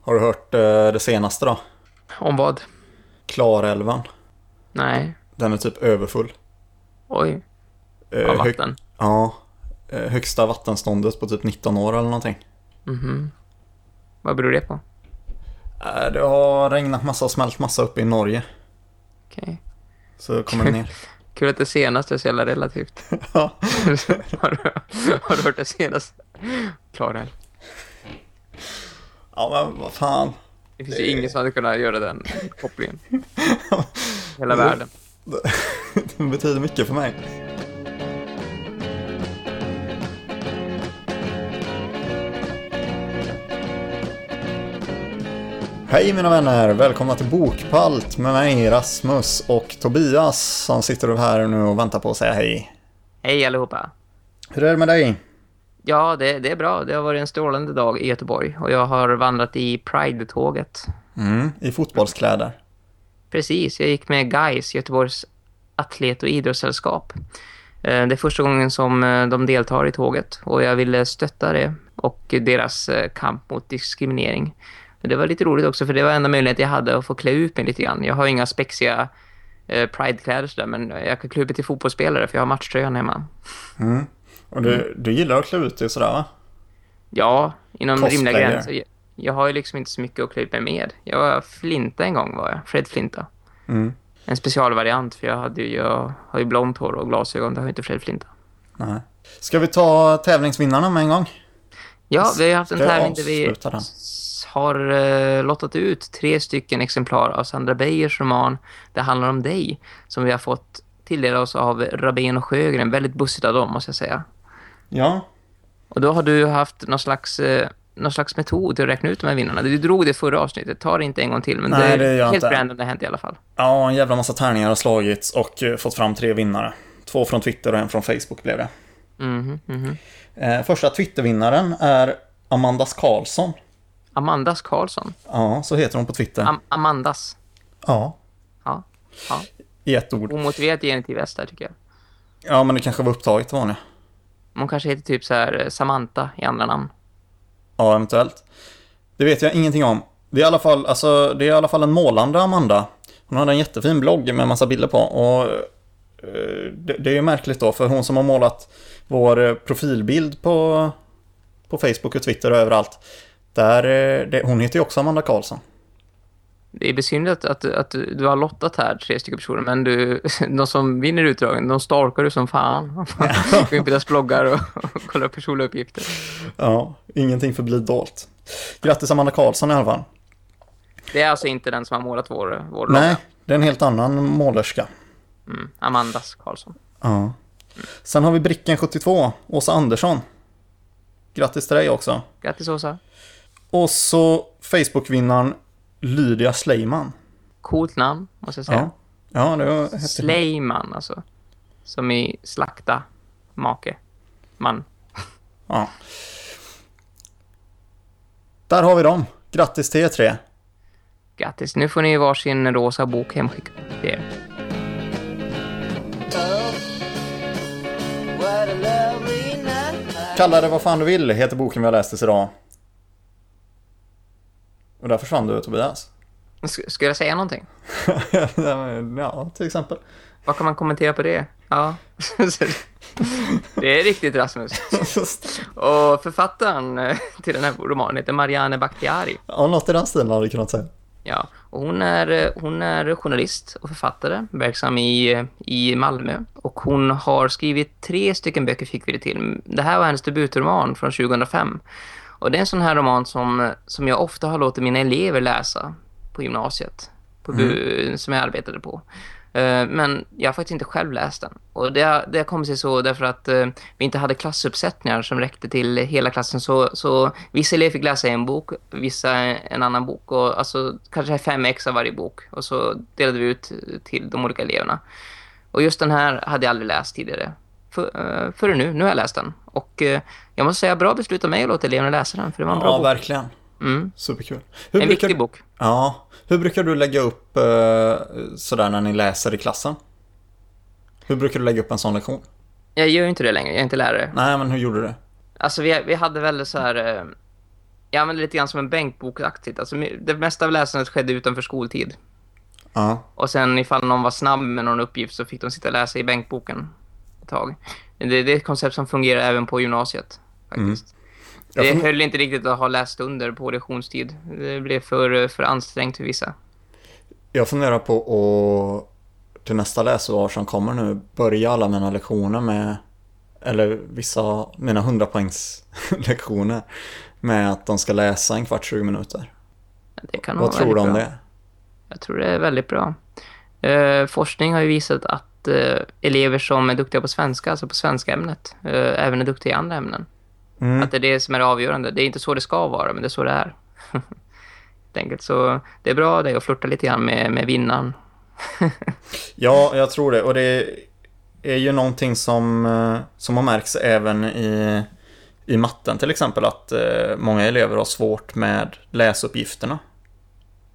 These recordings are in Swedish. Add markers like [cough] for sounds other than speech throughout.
Har du hört eh, det senaste då? Om vad? Klarälven. Nej. Den är typ överfull. Oj. Eh, Av vatten. Ja. Eh, högsta vattenståndet på typ 19 år eller någonting. Mhm. Vad beror det på? Eh, det har regnat massa och smält massa uppe i Norge. Okej. Så kommer det ner. [laughs] Kul att det senaste är så jävla relativt. [laughs] Ja. [laughs] har, du, har du hört det senaste? Klara. Ja men vad fan. Det finns ju ingen som hade kunnat göra den kopplingen. [laughs] Hela världen. Det betyder mycket för mig. Hej mina vänner! Välkomna till Bokpalt med mig Rasmus och Tobias som sitter här nu och väntar på att säga hej. Hej allihopa. Hur är det med dig? Ja, det, det är bra. Det har varit en strålande dag i Göteborg. Och jag har vandrat i Pride-tåget. Mm, I fotbollskläder. Precis, jag gick med GAIS, Göteborgs atlet- och idrottssällskap. Eh, Det är första gången som eh, de deltar i tåget och jag ville stötta det och deras eh, kamp mot diskriminering. Men det var lite roligt också för det var enda möjlighet jag hade att få klä ut mig lite grann. Jag har inga spexiga Pride-kläder men jag kan klä ut mig till fotbollsspelare för jag har matchtröjan hemma. Mm. Och du, du gillar att klä ut dig sådär va? Ja, inom Cosplayer. rimliga gränser. Jag, jag har ju liksom inte så mycket att klä ut mig med. Jag var Flinta en gång var jag, Fred Flinta. Mm. En specialvariant för jag, hade ju, jag har ju blont hår och glasögon, det har ju inte Fred Flinta. Nej. Ska vi ta tävlingsvinnarna med en gång? Ja, vi har haft en Ska tävling där vi den? har uh, lottat ut tre stycken exemplar av Sandra Beijers roman Det handlar om dig som vi har fått tilldela oss av Rabén och Sjögren. Väldigt bussigt av dem måste jag säga. Ja. Och då har du haft någon slags, eh, någon slags metod till att räkna ut de här vinnarna. Du drog det förra avsnittet, ta det inte en gång till. Men Nej, det det är jag helt inte. random det har hänt i alla fall. Ja, en jävla massa tärningar har slagits och eh, fått fram tre vinnare. Två från Twitter och en från Facebook blev det. Mhm, mhm. Eh, första Twittervinnaren är Amandas Karlsson. Amandas Karlsson. Ja, så heter hon på Twitter. Am Amandas. ja, Ja, ja. i ett ord. Omotiverat genitiv S där tycker jag. Ja, men det kanske var upptaget vanliga. Hon kanske heter typ så här eh, Samantha i andra namn. Ja, eventuellt. Det vet jag ingenting om. Det är i alla fall, alltså, det är i alla fall en målande Amanda. Hon hade en jättefin blogg med en massa bilder på. Och eh, det, det är ju märkligt då, för hon som har målat vår eh, profilbild på, på Facebook och Twitter och överallt. Där, det, hon heter ju också Amanda Karlsson. Det är besynligt att, att du har lottat här tre stycken personer, men du, [laughs] de som vinner utdragen, de stalkar du som fan. [laughs] Gå in på deras bloggar och, och kollar personliga uppgifter. Ja, ingenting förblir dolt. Grattis Amanda Karlsson i alla fall. Det är alltså inte den som har målat vår, vår Nej, logga. det är en helt annan målerska. Mm, Amandas Karlsson. Ja. Sen har vi Bricken 72, Åsa Andersson. Grattis till dig också. Grattis Åsa. Och så Facebook-vinnaren Lydia Sleiman. Coolt namn, måste jag säga. Ja, ja det var häftigt. Sleiman, alltså. Som i slakta make. Man. Ja. Där har vi dem. Grattis till er tre. Grattis. Nu får ni varsin rosa bok hemskickad till er. Kalla det vad fan du vill, heter boken vi har läst tills idag. Och där försvann du Tobias. Sk- Ska jag säga någonting? [laughs] ja, till exempel. Vad kan man kommentera på det? Ja. [laughs] det är riktigt Rasmus. Och författaren eh, till den här romanen heter Marianne Bakhtiari. Ja, något i den stilen hade du kunnat säga. Ja, och hon är, eh, hon är journalist och författare, verksam i, eh, i Malmö. Och hon har skrivit tre stycken böcker fick vi det till. Det här var hennes debutroman från 2005. Och det är en sån här roman som, som jag ofta har låtit mina elever läsa på gymnasiet. På, bu- Som jag arbetade på. Eh, Men jag har faktiskt inte själv läst den. Och det, det kom sig så därför att eh, vi inte hade klassuppsättningar som räckte till hela klassen. Så, så vissa elever fick läsa en bok, vissa en annan bok. Och alltså kanske fem ex av varje bok. Och så delade vi ut till de olika eleverna. Och just den här hade jag aldrig läst tidigare. För, uh, förrän nu. Nu har jag läst den. Och eh, jag måste säga bra beslut av mig att låta eleverna läsa den. För det var en bra Ja, bok. verkligen. Mm. Superkul. Hur En brukar, viktig bok. Ja. Hur brukar du lägga upp eh, sådär när ni läser i klassen? Hur brukar du lägga upp en sån lektion? Jag gör ju inte det längre. Jag är inte lärare. Nej, men hur gjorde du? Alltså vi, vi hade väl så här... eh, Ja, men lite grann som en bänkbokaktigt. Alltså, det mesta av läsandet skedde utanför skoltid. Ja. Och sen ifall någon var snabb med någon uppgift så fick de sitta och läsa i bänkboken tag. Det, det är ett koncept som fungerar även på gymnasiet faktiskt. Jag Det höll inte riktigt att ha läst under på lektionstid. Det blev för, för ansträngt för vissa. Jag funderar på att till nästa läsår som kommer nu börja alla mina lektioner med eller vissa mina 100 poängs [laughs] lektioner med att de ska läsa en kvart 20 minuter. Det kan Vad tror du om bra. det? Jag tror det är väldigt bra. Eh, forskning har ju visat att eh, elever som är duktiga på svenska, alltså på svenska ämnet, eh, även är duktiga i andra ämnen. Mm. Att det är det som är avgörande. Det är inte så det ska vara, men det är så det är. [laughs] Enkelt. Så det är bra det att flirta lite grann med, med vinnaren. [laughs] Ja, jag tror det. Och det är ju någonting som, eh, som har märkts även i, i matten till exempel. Att många elever har svårt med läsuppgifterna.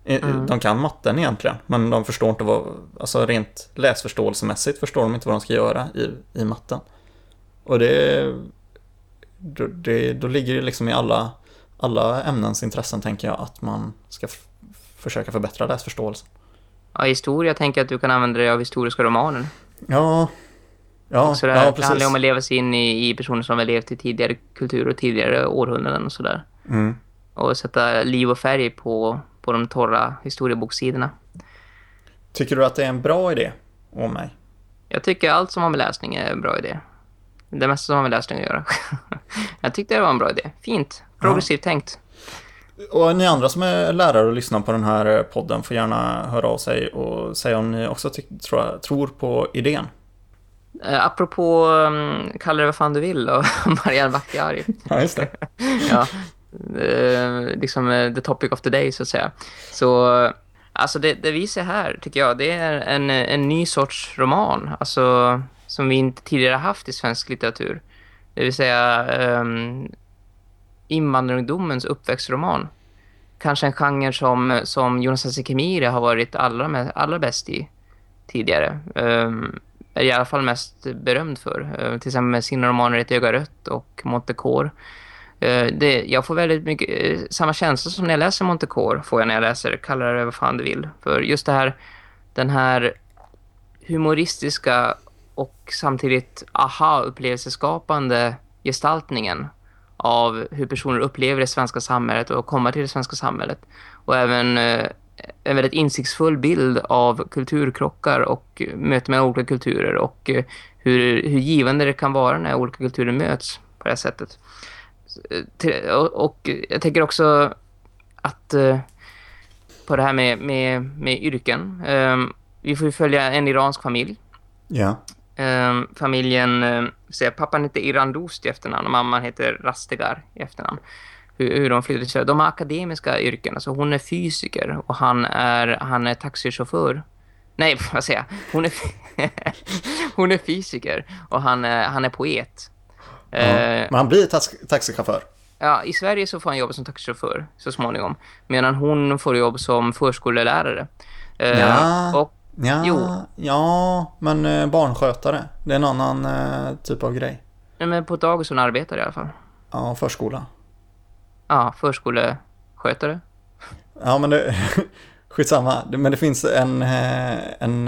I- Mm. De kan matten egentligen, men de förstår inte vad, alltså rent läsförståelsemässigt förstår de inte vad de ska göra i, i matten. Och det, då, det, då ligger det liksom i alla, alla ämnens intressen tänker jag att man ska försöka förbättra läsförståelsen. Ja, historia tänker jag att du kan använda dig av historiska romaner. Ja, ja, så det, ja det precis. handlar om att leva sig in i, i personer som har levt i tidigare kulturer och tidigare århundraden och sådär. Mm. Och sätta liv och färg på, på de torra historiebokssidorna. Tycker du att det är en bra idé om mig? Jag tycker allt som har med läsning är en bra idé. Det mesta som har med läsning att göra. [laughs] jag tyckte det var en bra idé. Fint. Progressivt tänkt. Och ni andra som är lärare och lyssnar på den här eh, podden får gärna höra av sig och säga om ni också tror, tror på idén. Eh, apropå um, kalla det vad fan du vill och [laughs] Marianne Backari. Ja, just det. [laughs] ja, eh, liksom eh, the topic of the day så att säga. Så alltså det, det vi ser här tycker jag det är en, en ny sorts roman. Alltså som vi inte tidigare haft i svensk litteratur. Det vill säga um, invandrarungdomens uppväxtroman. Kanske en genre som, som Jonas Hasse Kemire har varit allra, med, allra bäst i tidigare. Ehm, um, är i alla fall mest berömd för. Uh, till exempel med sina romaner Ett öga rött och Montecor. Eh, det, jag får väldigt mycket eh, samma känsla som när jag läser Montecore får jag när jag läser Kalla det vad fan du vill. För just det här, den här humoristiska och samtidigt aha-upplevelseskapande gestaltningen av hur personer upplever det svenska samhället och kommer till det svenska samhället. Och även eh, en väldigt insiktsfull bild av kulturkrockar och möten med olika kulturer och eh, hur, hur givande det kan vara när olika kulturer möts på det här sättet. Till- Och, och jag tänker också att eh, på det här med, med, med yrken. Eh, vi får ju följa en iransk familj Ja. Ehm, familjen, eh, säger, pappan heter Iran Dost i efternamn och mamman heter Rastegar i efternamn. Hur, hur de flyttade till. De har akademiska yrken. Alltså hon är fysiker och han är, han är taxichaufför. Nej, [laughs] vad säger jag? Hon är, [laughs] hon är fysiker och han han är poet. Eh, Men han blir tax- taxichaufför. Ja, i Sverige så får han jobba som taxichaufför så småningom. Medan hon får jobb som förskollärare. Eh, Ja. Och Ja, Jo. ja men eh, barnskötare. Det är en annan typ av grej. nej, men på dagis hon arbetar i alla fall. Ja, förskola. Ja, förskoleskötare. Ja, men det... [laughs] Skitsamma. Men det finns en... en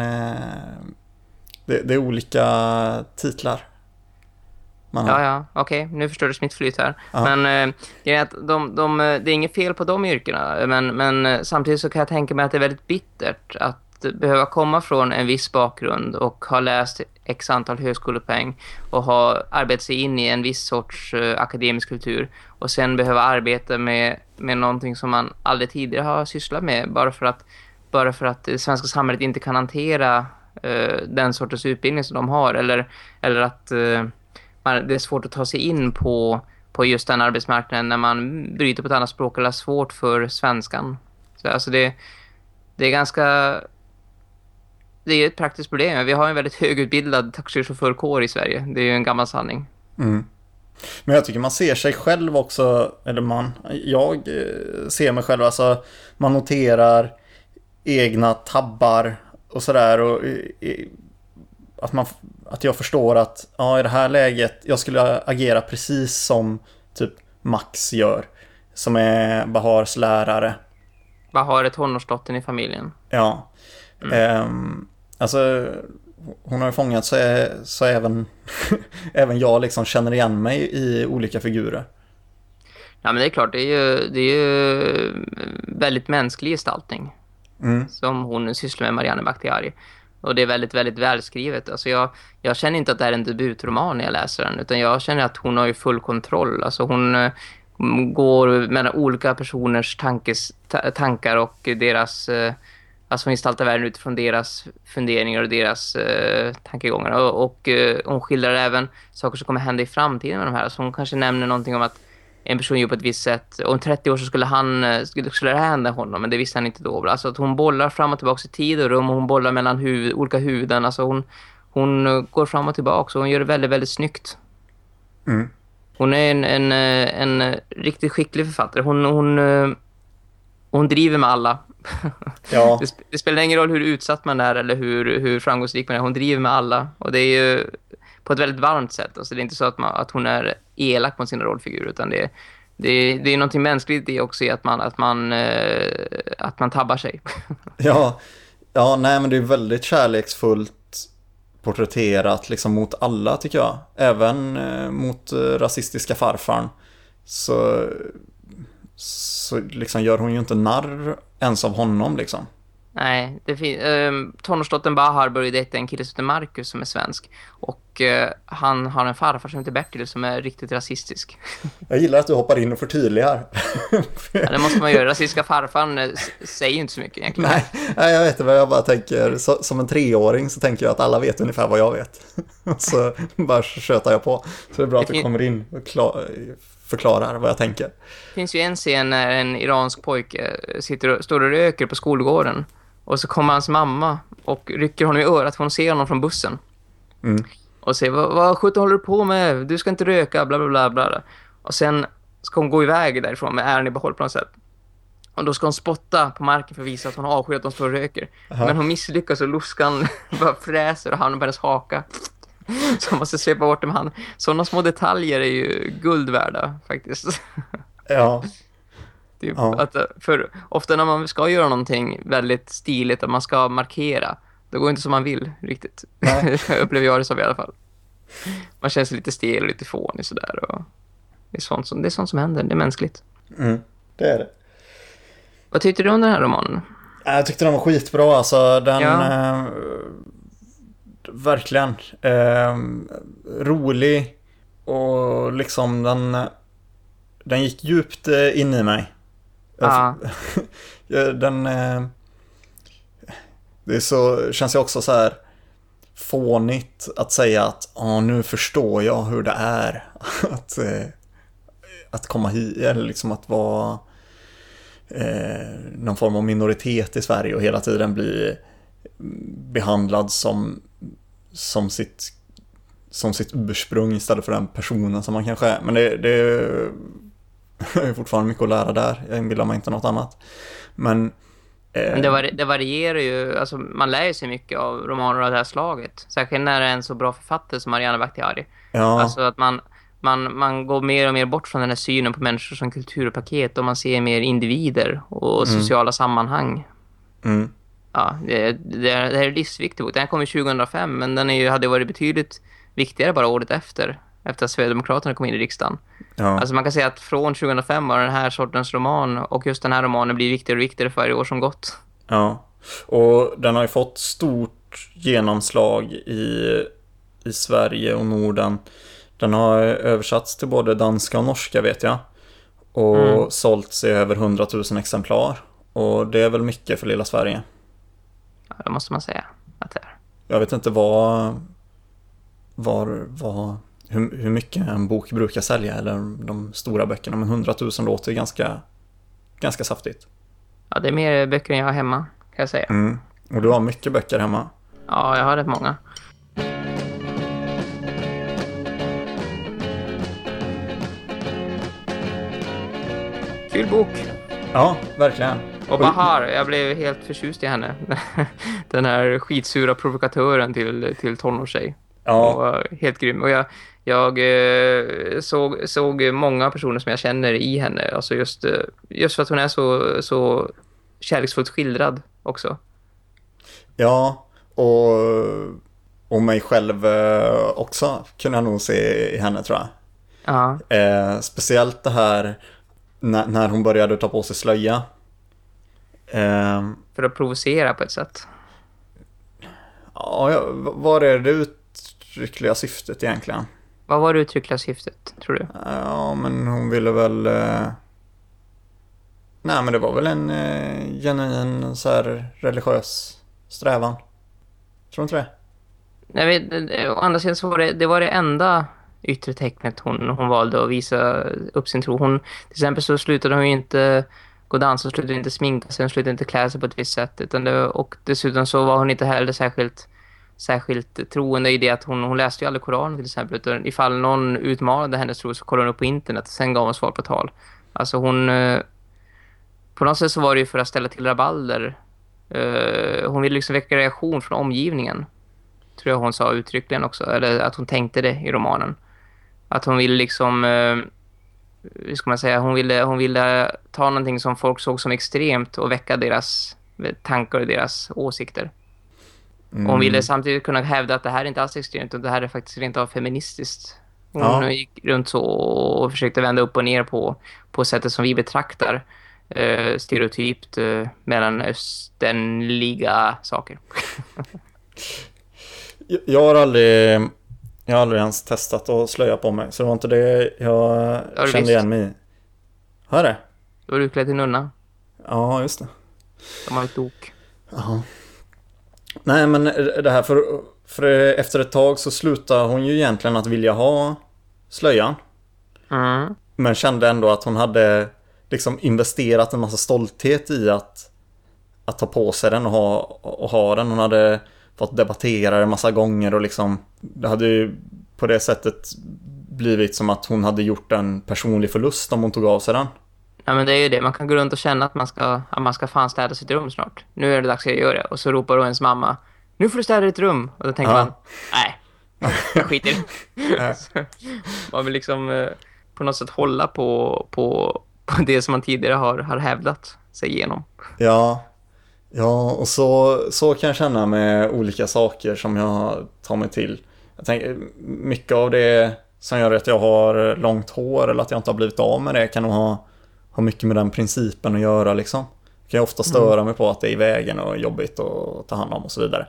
det, det är olika titlar. Man har. Ja, ja, okej. Nu förstördes mitt flyt här. Ja. Men eh, är att de, de, eh, det är inget fel på de yrkena. Men, men eh, samtidigt så kan jag tänka mig att det är väldigt bittert att behöva komma från en viss bakgrund och ha läst x antal högskolepoäng och ha arbetat sig in i en viss sorts eh, akademisk kultur och sen behöva arbeta med, med någonting som man aldrig tidigare har sysslat med bara för att, bara för att det svenska samhället inte kan hantera eh, den sortens utbildning som de har eller, eller att man, det är svårt att ta sig in på, på just den arbetsmarknaden när man bryter på ett annat språk eller har svårt för svenskan. Så, alltså det, det är ganska... Det är ett praktiskt problem. Vi har en väldigt högutbildad taxichaufförkår i Sverige. Det är ju en gammal sanning. Mm. Men jag tycker man ser sig själv också, eller man, jag eh, ser mig själv, alltså man noterar egna tabbar och sådär och eh, eh, att, man, att jag förstår att ja, i det här läget, jag skulle agera precis som typ Max gör. som är Bahars lärare. Bahar är tonårsdottern i familjen. Ja. Mm. Ehm, alltså, hon har ju fångat så, är, så även, [laughs] även jag liksom känner igen mig i olika figurer. Ja, men det är klart, det är ju, det är ju väldigt mänsklig gestaltning Mm. som hon sysslar med, Marianne Bakhtiari. Och det är väldigt, väldigt välskrivet. Alltså jag, jag känner inte att det är en debutroman när jag läser den, utan jag känner att hon har ju full kontroll. Alltså hon eh, går mellan olika personers tankes, tankar och deras... Eh, alltså hon gestaltar världen utifrån deras funderingar och deras eh, tankegångar. Och, och eh, hon skildrar även saker som kommer hända i framtiden med de här. Alltså hon kanske nämner någonting om att en person gör på ett visst sätt. Om 30 år så skulle han eh, skulle, skulle det hända honom, men det visste han inte då. Alltså att hon bollar fram och tillbaka i tid och rum och hon bollar mellan huvud, olika huvuden. Alltså hon, hon eh, går fram och tillbaka och hon gör det väldigt, väldigt snyggt. Mm. Hon är en, en, eh, en, riktigt skicklig författare. Hon, hon, hon driver med alla. [laughs] Ja. Det, det spelar ingen roll hur utsatt man är eller hur, hur framgångsrik man är. Hon driver med alla. Och det är ju på ett väldigt varmt sätt. Alltså det är inte så att, man, att hon är elak mot sina rollfigurer utan det, det, det är någonting mänskligt i också i att man, att man, eh, att man tabbar sig. [laughs] Ja, ja, nej men det är väldigt kärleksfullt porträtterat liksom mot alla tycker jag. Även eh, mot eh, rasistiska farfarn. Så, så liksom gör hon ju inte narr ens av honom liksom. Nej, det fin- um, tonårsdottern Bahar började dejta en kille som heter Marcus som är svensk. Och eh, han har en farfar som heter Bertil som är riktigt rasistisk. [laughs] Jag gillar att du hoppar in och förtydligar. ja, det måste man göra. Rasistiska farfan eh, säger ju inte så mycket egentligen. nej, nej, jag vet vad jag bara tänker. Så, som en treåring så tänker jag att alla vet ungefär vad jag vet. [laughs] så bara tjötar jag på. Så det är bra att Det du fin- kommer in och klar, förklarar vad jag tänker. Det finns ju en scen när en iransk pojke sitter och, står och röker på skolgården. Och så kommer hans mamma och rycker honom i örat för hon ser honom från bussen. Mm. Och säger, vad, vad sjutton håller du på med? Du ska inte röka, bla bla bla bla. Och sen ska hon gå iväg därifrån med äran i behåll på något sätt. Och då ska hon spotta på marken för att visa att hon avskyr att de står och röker. Men hon misslyckas och luskan [laughs] bara fräser och hamnar på hennes haka. [laughs] Så hon måste svepa bort dem. Sådana små detaljer är ju guld värda faktiskt. [laughs] Ja, Typ Ja. att, eh, för ofta när man ska göra någonting väldigt stiligt, att man ska markera, då går det inte som man vill riktigt. [laughs] Upplever jag det som i alla fall. Man känner sig lite stel och lite fånig sådär. Och det, är sånt som, det är sånt som händer, det är mänskligt. mm, det är det. Vad tyckte du om den här romanen? Jag tyckte den var skitbra alltså. Den... Ja. Eh, verkligen. Eh, rolig. Och liksom den... Den gick djupt eh, in i mig. [laughs] Ja. Den... Eh, det så, känns ju också så här fånigt att säga att Åh, nu förstår jag hur det är [laughs] att, eh, att komma hit, eller liksom att vara eh, någon form av minoritet i Sverige och hela tiden bli behandlad som, som, sitt, som sitt ursprung istället för den personen som man kanske är. Men det, det [laughs] är fortfarande mycket att lära där. Jag inbillar mig inte något annat. Men, eh, Men det, var, det varierar ju, alltså man lär sig mycket av romaner av det här slaget. Särskilt när det är en så bra författare som Mariana Bakhtiari. ja, Alltså att man, man, man går mer och mer bort från den här synen på människor som kulturpaket och man ser mer individer och sociala sammanhang. mm, Ja, det, det, är, det här är livsviktig bok. Den här kom ju 2005 men den är ju, hade varit betydligt viktigare bara året efter. Efter att Sverigedemokraterna kom in i riksdagen. ja, Alltså man kan säga att från 2005 var den här sortens roman och just den här romanen blir viktigare och viktigare för varje år som gått. ja. Och den har ju fått stort genomslag i, i Sverige och Norden. Den har översatts till både danska och norska vet jag. Och Mm. sålts i över 100 000 exemplar. Och det är väl mycket för lilla Sverige. Ja, det måste man säga att det är. Jag vet inte vad, var, vad, hur, hur mycket en bok brukar sälja eller de stora böckerna. Men 100 000 låter ganska, ganska saftigt. Ja, det är mer böcker än jag har hemma, kan jag säga. Mm. Och du har mycket böcker hemma. Ja, jag har rätt många. Kul bok. Ja, verkligen. Och Bahar, jag blev helt förtjust i henne. [laughs] Den här skitsura provokatören till, till tonårstjej. Ja, Och helt grym. Och jag, Jag eh, såg, såg många personer som jag känner i henne. Alltså just, eh, just för att hon är så, så kärleksfullt skildrad också. Ja, och, och mig själv eh, också kunde jag nog se i henne tror jag. Ja. Eh, speciellt det här när, när hon började ta på sig slöja. Eh, För att provocera på ett sätt. ja, vad det det uttryckliga syftet egentligen? Vad var det uttryckliga syftet, tror du? Ja, men hon ville väl... Eh... Nej, men det var väl en eh, genuin så här religiös strävan. Tror du inte det? Jag vet, eh, å andra sidan så var det, det var det enda yttre tecknet hon, hon valde att visa upp sin tro. Hon, till exempel så slutade hon ju inte gå och dansa, slutade inte sminka sig, hon slutade inte klä sig på ett visst sätt. Utan det, och dessutom så var hon inte heller särskilt, särskilt troende i det att hon, hon läste ju aldrig Koranen till exempel. Utan ifall någon utmanade hennes tro så kollade hon upp på internet och sen gav hon svar på tal. Alltså hon... Eh, på något sätt så var det ju för att ställa till rabalder. Eh, hon ville liksom väcka reaktion från omgivningen tror jag hon sa uttryckligen också. Eller att hon tänkte det i romanen. Att hon ville liksom... Eh, hur ska man säga? Hon ville, hon ville ta någonting som folk såg som extremt och väcka deras tankar och deras åsikter. Och hon ville samtidigt kunna hävda att det här är inte alls extremt utan det här är faktiskt rent av feministiskt. Hon Ja. gick runt så och försökte vända upp och ner på, på sättet som vi betraktar eh, stereotypt eh, mellanösternliga saker. [laughs] Jag- har aldrig... Jag har aldrig ens testat att slöja på mig. Så det var inte det jag kände visst. igen mig i. Har jag det? Då var du utklädd till nunna. Ja, just det. De har ett dok. Ja. Nej, men det här för, för efter ett tag så slutade hon ju egentligen att vilja ha slöjan. Mm. Men kände ändå att hon hade liksom investerat en massa stolthet i att, att ta på sig den och ha, och ha den. Hon hade fått debattera det en massa gånger och liksom det hade ju på det sättet blivit som att hon hade gjort en personlig förlust om hon tog av sig den. Ja, men det är ju det. Man kan gå runt och känna att man ska, att man ska fan städa sitt rum snart. Nu är det dags att jag gör det. Och så ropar då ens mamma, nu får du städa ditt rum. Och då tänker Ja. man, nej, jag [laughs] skiter i det. Man vill liksom eh, på något sätt hålla på, på, på det som man tidigare har, har hävdat sig igenom. Ja, ja och så, så kan jag känna med olika saker som jag tar mig till. Jag tänker, mycket av det som gör att jag har långt hår eller att jag inte har blivit av med det kan nog ha, ha mycket med den principen att göra liksom. Jag kan ofta störa mig på att det är i vägen och jobbigt att ta hand om och så vidare.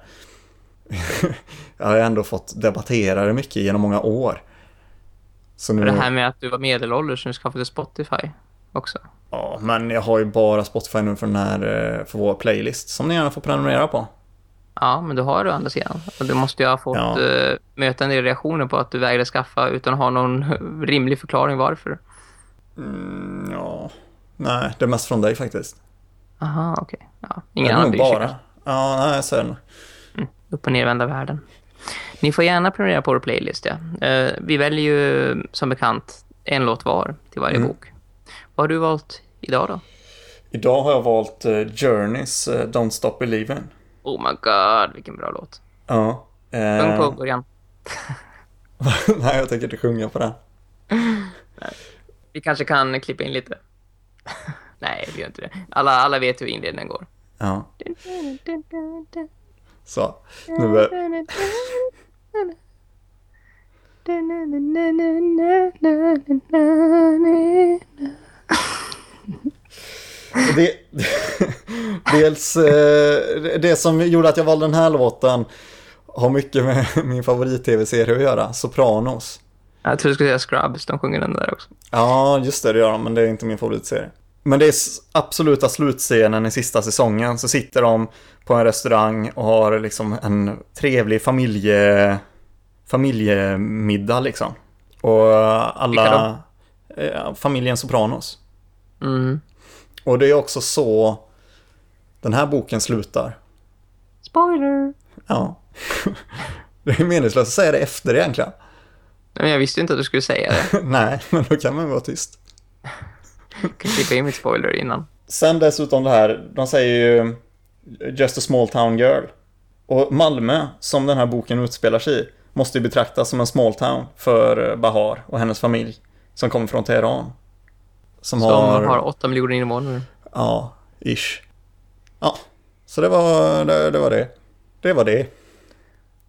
[laughs] jag har ändå fått debattera det mycket genom många år. Så nu, det här med att du var medelålders så du skaffade Spotify också. ja, men jag har ju bara Spotify nu för, den här, eh, för vår playlist som ni gärna får prenumerera på. Ja, men du har det å andra sidan. Och du måste ju ha fått Ja. eh, möta en del reaktioner på att du vägrade skaffa utan att ha någon [laughs] rimlig förklaring varför. Mm, ja, nej, det är mest från dig faktiskt. Aha, okej. Ja, ingen annan bara. Ja, nej, det nog. upp och nervända världen. Ni får gärna prenumerera på vår playlist. Ja. Eh, vi väljer ju som bekant en låt var till varje Mm. bok. Vad har du valt idag då? Idag har jag valt eh, Journeys eh, Don't Stop Believing. Oh my god, vilken bra låt. Ja. Sjung på Eh, början. [laughs] nej, jag tänker inte sjunga på den. [laughs] Vi kanske kan klippa in lite. [laughs] Nej, vi gör inte det. Alla, alla vet hur inledningen går. Ja, så. Nu är, [laughs] och det, [laughs] dels, eh, det som gjorde att jag valde den här låten har mycket med min favorit-tv-serie att göra, Sopranos. Jag tror du skulle säga Scrubs, de sjunger den där också. Ja, just det, det gör de, men det är inte min favoritserie. Men det är absoluta slutscenen i sista säsongen, så sitter de på en restaurang och har liksom en trevlig familje, familjemiddag liksom. Och alla, eh, familjen Sopranos. Mm. Och det är också så den här boken slutar. Spoiler! Ja. [laughs] Det är meningslöst att säga det efter egentligen. Men jag visste inte att du skulle säga det. [laughs] Nej, men då kan man vara tyst. Jag kan klippa in mitt spoiler innan. Sen dessutom det här, de säger ju Just a small town girl. Och Malmö, som den här boken utspelar sig i, måste ju betraktas som en small town för Bahar och hennes familj som kommer från Teheran. Som, som har... har 8 miljoner invånare. Ja, ish. Ja, så det var det. Det var det. Det var det.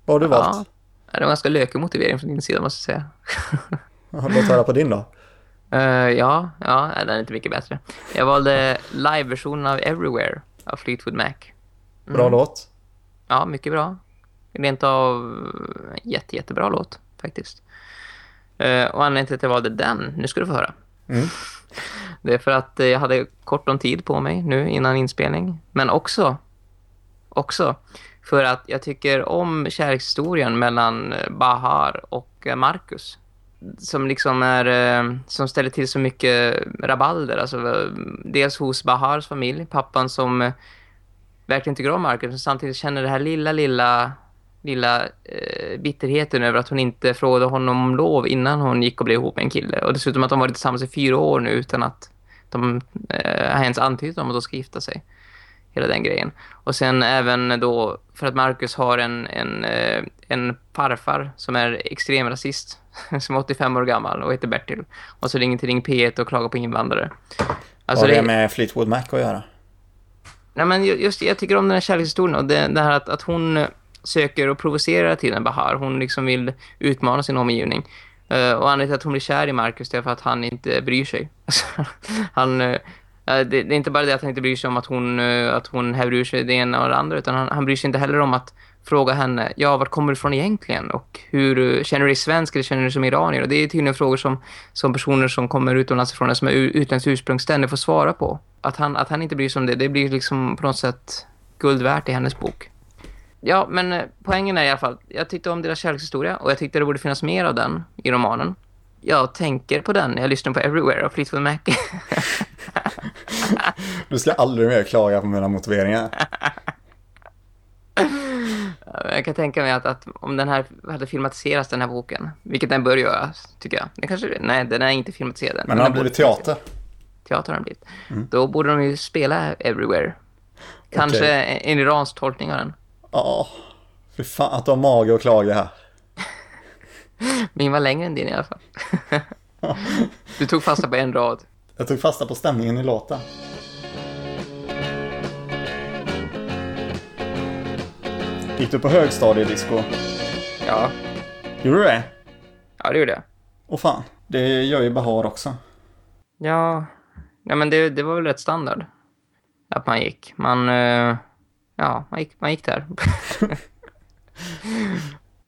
Vad har du ja. valt? Det var en ganska lökig motivering från din sida måste jag säga. Låt höra på din då. Uh, ja, ja, den är inte mycket bättre. Jag valde live-versionen av Everywhere av Fleetwood Mac. Mm. Bra låt. Ja, mycket bra. Rent av jätte, jättebra låt faktiskt. Uh, och anledningen till att jag valde den, nu ska du få höra. Mm. [laughs] Det är för att jag hade kort om tid på mig nu innan inspelning. Men också, också för att jag tycker om kärlekshistorien mellan eh, Bahar och eh, Marcus. Som liksom är eh, som ställer till så mycket rabalder. Alltså dels hos Bahars familj pappan som verkligen tycker om Marcus men samtidigt känner det här lilla lilla lilla eh, bitterheten över att hon inte frågade honom om lov innan hon gick och blev ihop med en kille. Och dessutom att de varit tillsammans i fyra år nu utan att de eh, har ens antytt om att de ska gifta sig hela den grejen. Och sen även då, för att Marcus har en, en, eh, en farfar som är extrem rasist, [laughs] som är 85 år gammal och heter Bertil. Och så ringer till Ring P1 och klagar på invandrare. Alltså Vad har det med Fleetwood Mac att göra? Nej men just, jag tycker om den här kärlekshistorien och det, det här att, att hon söker och provocerar till en Bahar. Hon liksom vill utmana sin omgivning. Uh, och anledningen till att hon blir kär i Marcus är för att han inte bryr sig. [laughs] han, uh, Eh, det, det, är inte bara det att han inte bryr sig om att hon, eh, att hon häver ur sig det ena och det andra. Utan han, han bryr sig inte heller om att fråga henne, ja, vart kommer du ifrån egentligen? Och hur eh, känner du dig svensk eller känner du dig som iranier? Och det är tydligen frågor som, som personer som kommer utomlands ifrån, som är utländsk ursprung ständigt får svara på. Att han, att han inte bryr sig om det, det blir liksom på något sätt guld värt i hennes bok. Ja, men poängen är i alla fall, jag tyckte om deras kärlekshistoria och jag tyckte det borde finnas mer av den i romanen. Jag tänker på den när jag lyssnar på Everywhere av Fleetwood Mac. du ska aldrig mer klaga på mina motiveringar. Jag kan tänka mig att, att, om den här hade filmatiserats, den här boken, vilket den bör göra, tycker jag. Det kanske, nej, den är inte filmatiserad. Men den har blivit teater. Teater har den blivit. Mm. Då borde de ju spela Everywhere. Kanske okay. en iransk tolkning av den. Ja, för fan att du har mage att klaga här. [laughs] Min var längre än din i alla fall. [laughs] du tog fasta på en rad. Jag tog fasta på stämningen i låten. Gick du på högstadiedisco? Ja. Gjorde du det? Ja, det gjorde jag. Och fan, det gör ju Bahar också. Ja, ja men det, det var väl rätt standard. Att man gick. Man... Uh ja, man gick, man gick där. [laughs]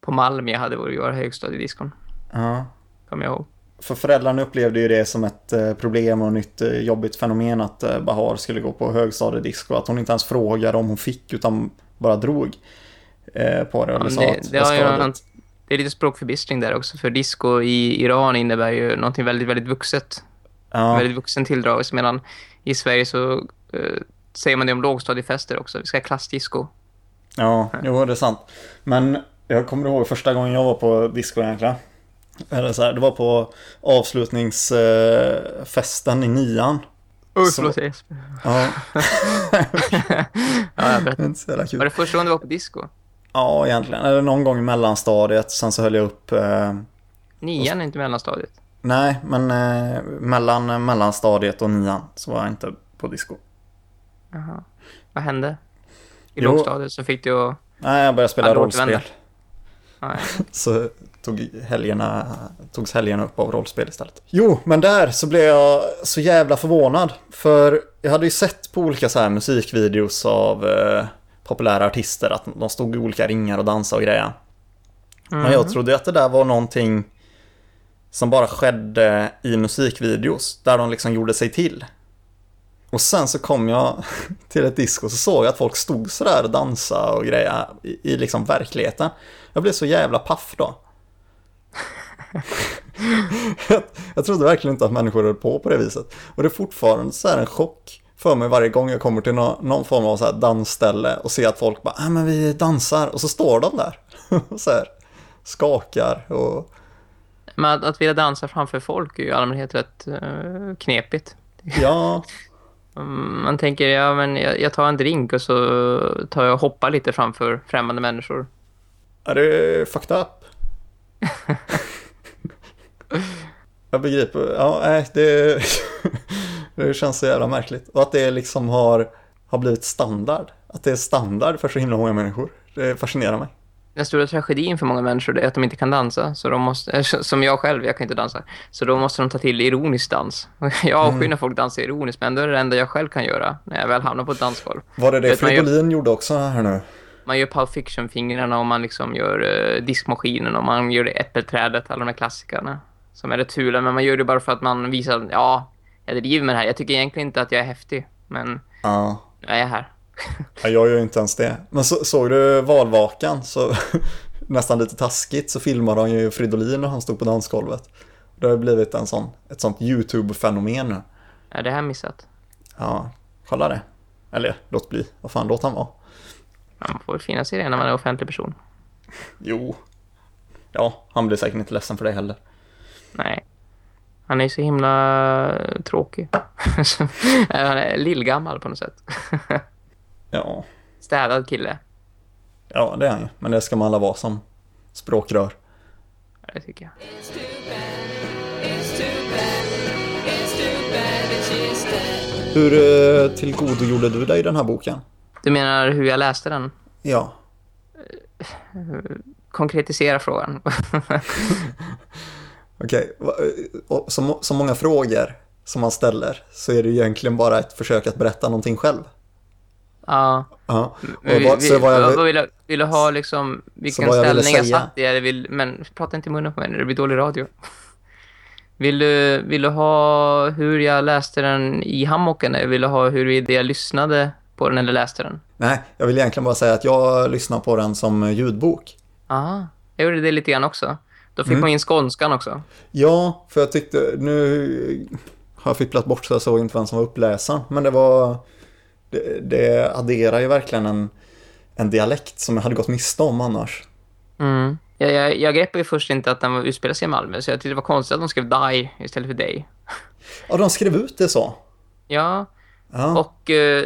på Malmö hade vår göra högstadiediskon. Ja. Kommer jag ihåg. För föräldrarna upplevde ju det som ett eh, problem och nytt eh, jobbigt fenomen att eh, Bahar skulle gå på högstadiedisco. Att hon inte ens frågade om hon fick utan bara drog på det. Ja, det, det, har det är lite språkförbistring där också. För disco i Iran innebär ju någonting väldigt, väldigt vuxet. Ja. Väldigt vuxen tilldragelse. Medan i Sverige så säger man det om lågstadiefester också. Vi ska ha klassdisco. Ja, jo, det är sant. Men jag kommer ihåg första gången jag var på disco egentligen. Eller så här, det var på avslutningsfesten i nian. Usch, förlåt Jesper. Ja. [laughs] ja, jag så jävla kul. Var det första gången du var på disco? Ja, egentligen. Eller någon gång i mellanstadiet. Sen så höll jag upp... Eh, nian är inte mellanstadiet? Nej, men eh, mellan mellanstadiet och nian så var jag inte på disco. Jaha. Vad hände? I jo. lågstadiet så fick du. Nej, jag började spela rollspel. [laughs] så tog helgerna, togs helgerna upp av rollspel istället. Jo, men där så blev jag så jävla förvånad. För jag hade ju sett på olika så här musikvideos av eh, populära artister att de stod i olika ringar och dansade och grejer. Mm. Men jag trodde att det där var någonting som bara skedde i musikvideos. Där de liksom gjorde sig till. Och sen så kom jag [laughs] till ett disco och så såg jag att folk stod sådär och dansade och grejer i, i liksom verkligheten. Jag blev så jävla paff då. jag, [laughs] jag trodde verkligen inte att människor höll på på det viset. Och det är fortfarande så här en chock för mig varje gång jag kommer till no någon form av så här dansställe och ser att folk bara, äh, men vi dansar. Och så står de där [laughs] och så här skakar och... Men att, att vilja dansa framför folk är ju i allmänhet rätt uh, knepigt. Ja, man tänker, ja men jag, jag, tar en drink och så tar jag och hoppar lite framför främmande människor. Är det fucked up? [laughs] Jag begriper. Ja, nej, det, [laughs] det känns så jävla märkligt. Och att det liksom har, har blivit standard. Att det är standard för så himla många människor. Det fascinerar mig. Den stora tragedin för många människor är att de inte kan dansa. Så de måste, eh, [laughs] som jag själv, jag kan inte dansa. Så då måste de ta till ironisk dans. [laughs] Jag avskyr när folk dansar ironiskt, men det är det enda jag själv kan göra när jag väl hamnar på ett dansgolv. Var det det Fridolin gjorde också här nu? Man gör Pulp Fiction-fingrarna och man liksom gör uh, diskmaskinen och man gör det äppelträdet, alla de här klassikerna. Som är rätt fula, men man gör det bara för att man visar, ja, jag driver med det här. Jag tycker egentligen inte att jag är häftig, men Ja. jag är här. Ja, jag gör ju inte ens det. Men så, såg du valvakan så [laughs] nästan lite taskigt så filmade de ju Fridolin när han stod på dansgolvet. Det har blivit en sån, ett sånt YouTube-fenomen nu. Ja, det jag missat. Ja, kolla det. Eller låt bli. Vad fan, låt han vara. Man får väl finna sig i det när man är offentlig person. Jo. Ja, han blir säkert inte ledsen för det heller. Nej. Han är ju så himla tråkig. [laughs] Han är lillgammal på något sätt. [laughs] Ja, Städad kille. ja det är han ju. Men det ska man alla vara som språkrör. Ja, Det tycker jag. Hur eh, tillgodogjorde du dig den här boken? Du menar hur jag läste den? Ja. Konkretisera frågan. [laughs] Okej, så, må- så många frågor som man ställer så är det egentligen bara ett försök att berätta någonting själv. Ja. Ja. Vi, vad, vi, så vad jag, vill, du, vill du ha liksom vilken jag ville ställning jag satt i? Eller vill, men prata inte i munnen på mig, det blir dålig radio. Vill du, vill du ha hur jag läste den i hammocken? Eller vill du ha hur jag lyssnade på den eller läste den? nej, jag vill egentligen bara säga att jag lyssnar på den som ljudbok. Ja, jag gjorde det lite grann också. Då fick Mm. man in skånskan också. Ja, för jag tyckte, nu har jag fipplat bort så jag såg inte vem som var uppläsaren, men det var, det, det adderar ju verkligen en, en dialekt som jag hade gått miste om annars. Mm. Jag, jag, jag greppade ju först inte att den var utspelar sig i Malmö, så jag tyckte det var konstigt att de skrev Die istället för Day. Ja, de skrev ut det så. Ja, Ja, och eh,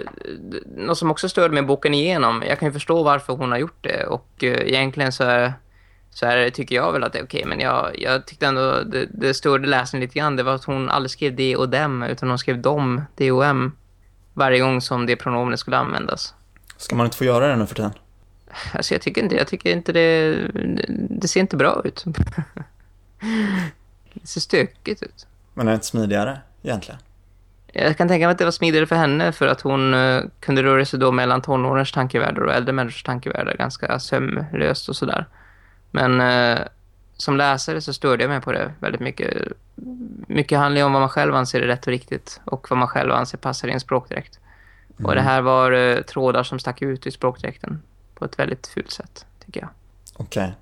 något som också störde med boken igenom, jag kan ju förstå varför hon har gjort det, och eh, egentligen så är, så är det, tycker jag väl att det är okej, men jag, jag tyckte ändå det, det störde läsningen lite grann, det var att hon aldrig skrev det och dem, utan hon skrev dom, det och m, varje gång som det pronomenet skulle användas. ska man inte få göra det nu för tiden? Alltså jag tycker inte, jag tycker inte det, det ser inte bra ut. [laughs] Det ser stökigt ut. Men är det inte smidigare egentligen? Jag kan tänka mig att det var smidigare för henne för att hon eh, kunde röra sig då mellan tonårens tankevärldar och äldre människors tankevärldar ganska sömlöst och sådär. Men eh, som läsare så störde jag mig på det väldigt mycket. Mycket handlar om vad man själv anser är rätt och riktigt och vad man själv anser passar i en språkdräkt. Och det här var eh, trådar som stack ut i språkdräkten på ett väldigt fult sätt, tycker jag. Okej.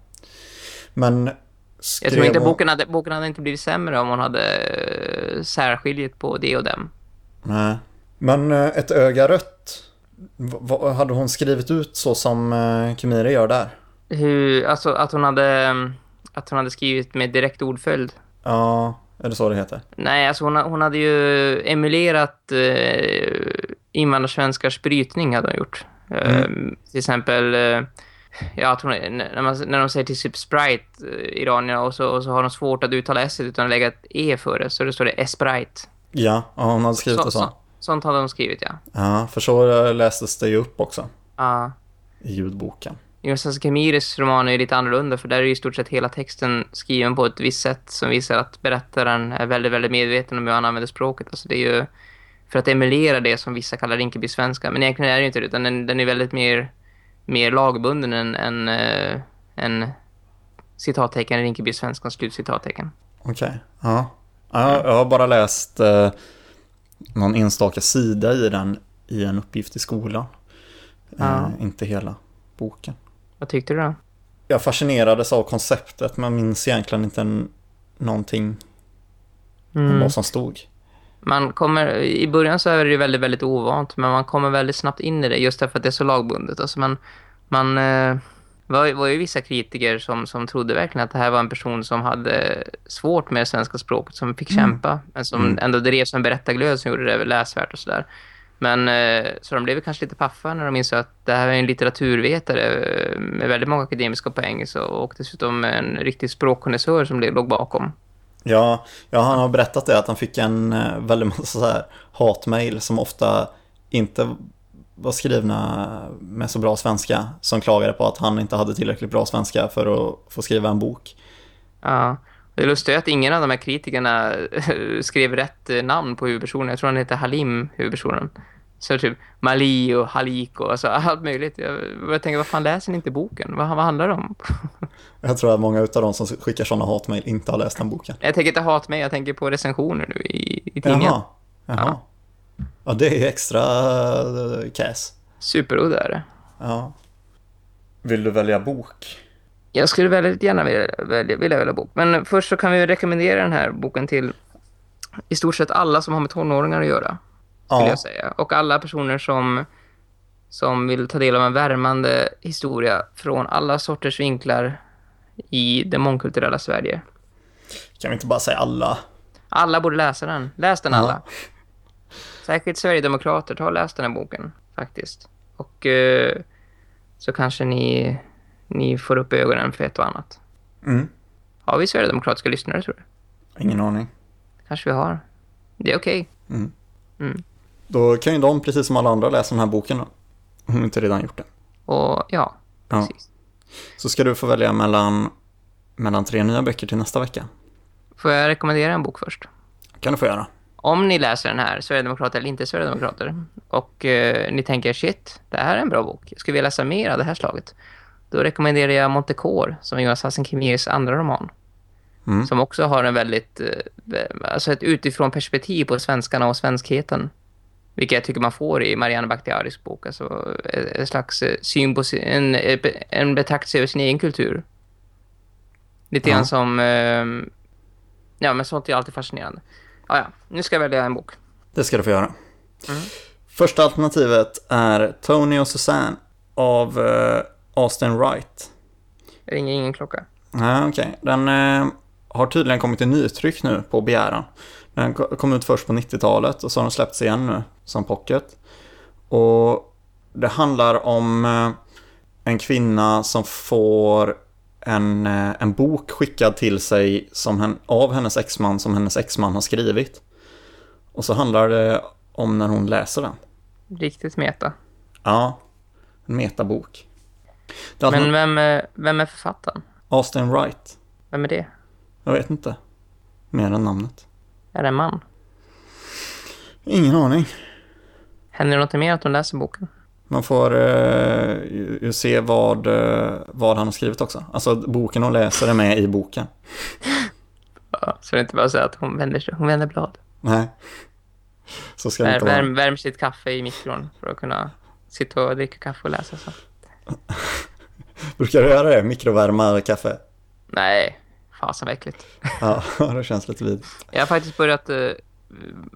Men Jag skrev tror inte boken hade, boken hade inte blivit sämre om hon hade eh, särskiljit på det och dem. Nej. Men eh, ett öga rött, v- hade hon skrivit ut så som eh, Kimiri gör där? Hur, alltså att hon hade att hon hade skrivit med direkt ordföljd. Ja, är det så det heter? Nej, alltså hon, hon hade ju emulerat eh, invandrarsvenskars brytning hade hon gjort. Eh, till exempel eh, ja, att hon, när, man, när de säger till typ Sprite, eh, iranierna, och så, och så har de svårt att uttala S utan att lägga ett E före, så då står det Esprite. Ja, hon hade skrivit det så. sånt hade de skrivit, ja. Ja, för så eh, lästes det ju upp också Ja. i ljudboken. Jonas Kemiris roman är lite annorlunda för där är ju i stort sett hela texten skriven på ett visst sätt som visar att berättaren är väldigt, väldigt medveten om hur han använder språket. Alltså det är ju för att emulera det som vissa kallar Rinkeby-svenska. Men egentligen är det ju inte det, utan den, den är väldigt mer, mer lagbunden än, än, äh, än citattecken Rinkeby-svenskans slutcitattecken. Okej, ja. ja. Jag har bara läst eh, någon enstaka sida i den i en uppgift i skolan. Eh, Ja. inte hela boken. Vad tyckte du då? Jag fascinerades av konceptet men minns egentligen inte någonting om Mm. vad som stod. Man kommer, I början så är det väldigt, väldigt ovant, men man kommer väldigt snabbt in i det just därför att det är så lagbundet. Alltså man, man eh, var, var ju vissa kritiker som, som trodde verkligen att det här var en person som hade svårt med det svenska språket, som fick kämpa, men som Mm. ändå drev som en berättarglöd som gjorde det läsvärt och sådär. Men eh, så de blev kanske lite paffa när de insåg att det här är en litteraturvetare eh, med väldigt många akademiska poäng så, och dessutom en riktig språkkonnässör som låg bakom. Ja, ja, han har berättat det att han fick en eh, väldigt massa så här hatmail som ofta inte var skrivna med så bra svenska som klagade på att han inte hade tillräckligt bra svenska för att få skriva en bok. Ja, det är lustigt att ingen av de här kritikerna [laughs] skrev rätt namn på huvudpersonen. Jag tror han heter Halim, huvudpersonen. Så typ Mali och Halik och alltså, allt möjligt. Jag, jag tänker, vad fan läser ni inte boken? Vad, vad handlar det om? [laughs] Jag tror att många av de som skickar sådana hatmail inte har läst den boken. jag tänker inte hat mig, jag tänker på recensioner nu i, i tidningen. Jaha, jaha. Ja, det är extra uh, cass. Superudda är det. Ja. Vill du välja bok? Jag skulle väldigt gärna vilja, välja, vilja välja bok. Men först så kan vi rekommendera den här boken till i stort sett alla som har med tonåringar att göra. Ja, jag säga. Och alla personer som, som vill ta del av en värmande historia från alla sorters vinklar i det mångkulturella Sverige. kan vi inte bara säga alla? Alla borde läsa den. Läs den Ja. alla. Särskilt Sverigedemokrater, ta och läs den här boken faktiskt. Och eh, så kanske ni, ni får upp ögonen för ett och annat. Mm. Har vi Sverigedemokratiska lyssnare tror du? Ingen aning. Kanske vi har. Det är okej. Då kan ju de, precis som alla andra, läsa den här boken då. Om de inte redan gjort det. Och ja, Ja. precis. Så ska du få välja mellan, mellan tre nya böcker till nästa vecka. Får jag rekommendera en bok först? kan du få göra. Om ni läser den här, Sverigedemokrater eller inte Sverigedemokrater, och eh, ni tänker shit, det här är en bra bok. Jag skulle vilja läsa mer av det här slaget. Då rekommenderar jag Montecore, som är Jonas Hassan Kimirs andra roman. Mm. Som också har en väldigt, eh, alltså ett utifrån perspektiv på svenskarna och svenskheten. Vilket jag tycker man får i Marianne Bakhtiaris bok. Alltså eh, en slags eh, syn på en, eh, en betraktelse över sin egen kultur. Lite Ja. grann som, eh, ja men sånt är alltid fascinerande. Ja, ja, nu ska jag välja en bok. Det ska du få göra. Första alternativet är Tony och Susanne av Austin Wright. Det ringer ingen klocka. Nej, okej. Den eh, har tydligen kommit i nytryck nu på begäran. Den ko- kom ut först på 90-talet och så har den släppts igen nu som pocket. Och det handlar om eh, en kvinna som får en, eh, en bok skickad till sig som hen, av hennes exman som hennes exman har skrivit. Och så handlar det om när hon läser den. Riktigt meta. Ja, en metabok. Är alltså Men vem, är- vem är författaren? Austin Wright. Vem är det? Jag vet inte. Mer än namnet. Är det en man? Ingen aning. Händer det något mer att hon läser boken? Man får eh, ju, se vad, eh, vad han har skrivit också. Alltså boken hon läser är med i boken. [laughs] Ja, så det är inte bara så att hon vänder, hon vänder blad. Nej. Så ska Vär, inte vara. värm, värm sitt kaffe i mikron för att kunna sitta och dricka kaffe och läsa. Så. [laughs] Brukar du göra det? Mikrovärma kaffe? Nej, fasen vad äckligt. Ja, [laughs] det känns lite vidrigt. Jag har faktiskt börjat eh,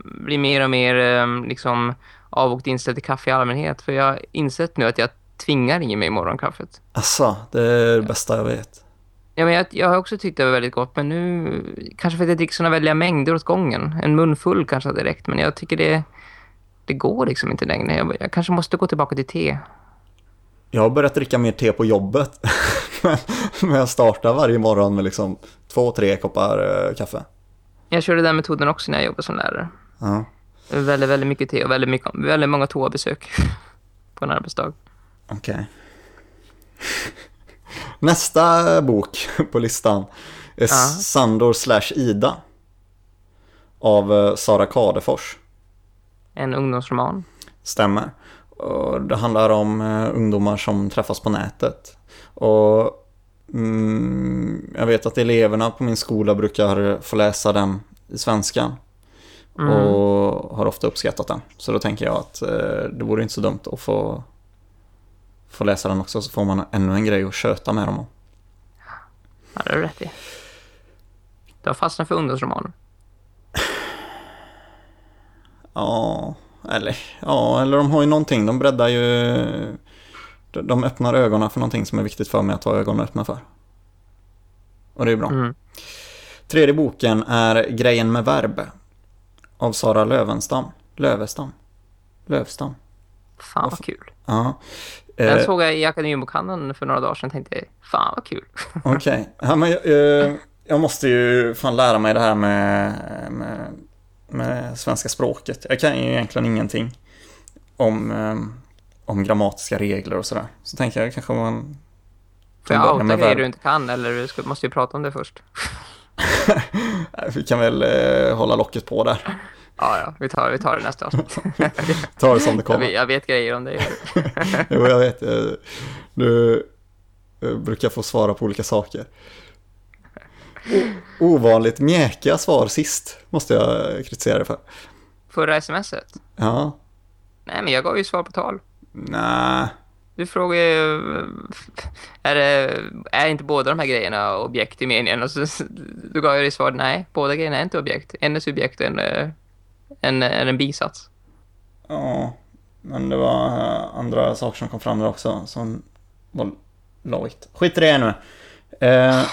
bli mer och mer eh, liksom avvokt inställd till kaffe i allmänhet. För jag har insett nu att jag tvingar i mig morgonkaffet. Alltså, det är det bästa jag vet. Ja, men jag, jag har också tyckt det var väldigt gott, men nu kanske för att jag dricker såna välja mängder åt gången. En munfull kanske räckt, men jag tycker det, det går liksom inte längre. Jag, jag kanske måste gå tillbaka till te. Jag har börjat dricka mer te på jobbet. [laughs] Men- jag startar varje morgon med liksom två, tre koppar eh, kaffe. Jag körde den metoden också när jag jobbade som lärare. Ja. Väldigt, väldigt mycket te och väldigt, mycket, väldigt många toabesök [laughs] på en arbetsdag. Okej. [laughs] Nästa bok på listan är Ja. Sandor slash Ida. Av eh, Sara Kadefors. En ungdomsroman. Stämmer. Och det handlar om eh, ungdomar som träffas på nätet. Och mm, jag vet att eleverna på min skola brukar få läsa den i svenskan. Och har ofta uppskattat den. Så då tänker jag att eh, det vore inte så dumt att få, få läsa den också. Så får man ännu en grej att köta med dem om. Ja, det har du rätt i. Du har fastnat för ungdomsromaner. Ja, eller, ja, eller de har ju någonting. De breddar ju... de- öppnar ögonen för någonting som är viktigt för mig att ha ögonen öppna för. Och det är bra. Mm. Tredje boken är Grejen med verb. Av Sara Lövenstam. Lövestam. Lövstam. Fan vad kul. Ja. Den Eh, såg jag i Akademibokhandeln för några dagar sedan och tänkte, fan vad kul. Okej. Ja, men jag, eh, jag måste ju fan lära mig det här med, med, med svenska språket. Jag kan ju egentligen ingenting om, eh, om grammatiska regler och sådär. Så tänker jag kanske man... Får jag outa grejer du inte kan eller ska, måste vi prata om det först? [laughs] Vi kan väl eh, hålla locket på där. [laughs] Ja, ja, vi tar, vi tar det nästa avsnitt. [laughs] Ta det som det jag, kommer. vet, jag vet grejer om det. Jo, jag vet. eh, Du eh, brukar få svara på olika saker. Ovanligt mjäkiga svar sist, måste jag kritisera dig för. Förra smset? Ja, Nej, men jag gav ju svar på tal. nej. Du frågar ju, är, det, är inte båda de här grejerna objekt i meningen? Och så, du gav ju det svar, nej, båda grejerna är inte objekt. En är subjekt och en är en, en, en bisats. Ja, men det var eh, andra saker som kom fram där också som var lojt. Skit i det nu. Eh,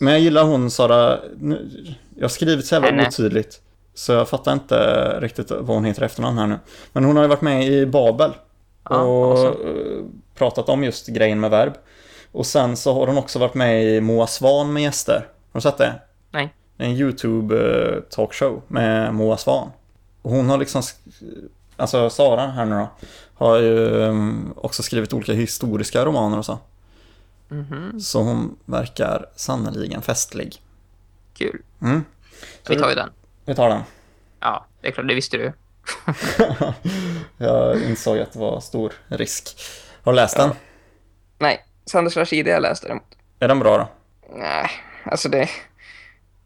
men jag gillar hon Sara, nu, jag har skrivit så jävla otydligt. Så jag fattar inte riktigt vad hon heter efternamn här nu. Men hon har ju varit med i Babel. Ja, och awesome. eh, pratat om just grejen med verb. Och sen så har hon också varit med i Moa Svan med gäster. Har du sett det? Nej. Det är en YouTube eh, med Moa Svan. Och hon har liksom, alltså Sara här nu då, har ju eh, också skrivit olika historiska romaner och så. Mhm, Så hon verkar sannoliken festlig. kul. Mm. Vi tar ju den. Vi tar den. Ja, det är klart, det visste du. [laughs] Jag insåg att det var stor risk. Har du läst den? Nej, Sanders Rashidi har jag läst däremot. Är den bra då? Nej, alltså det...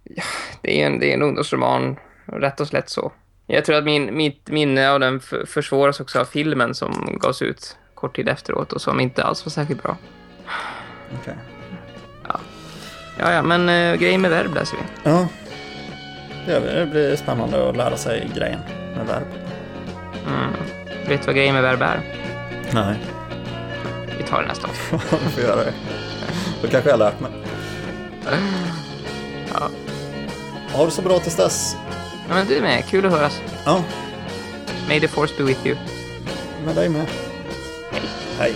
Ja, det, är en, det är en ungdomsroman, rätt och slätt så. Jag tror att min, mitt minne av den försvåras också av filmen som gavs ut kort tid efteråt och som inte alls var särskilt bra. Okej. Ja, ja, men uh, grejen med verb läser vi. Ja. Det gör vi. Det blir spännande att lära sig grejen med verb. Mm. Vet du vad grejen med verb är? Nej. Vi tar det nästa gång. [laughs] Vi får göra det. Då kanske jag har lärt mig. Ja. Ha det så bra tills dess. ja, men du med. Kul att höras. Ja, May the force be with you. med dig med. Hej.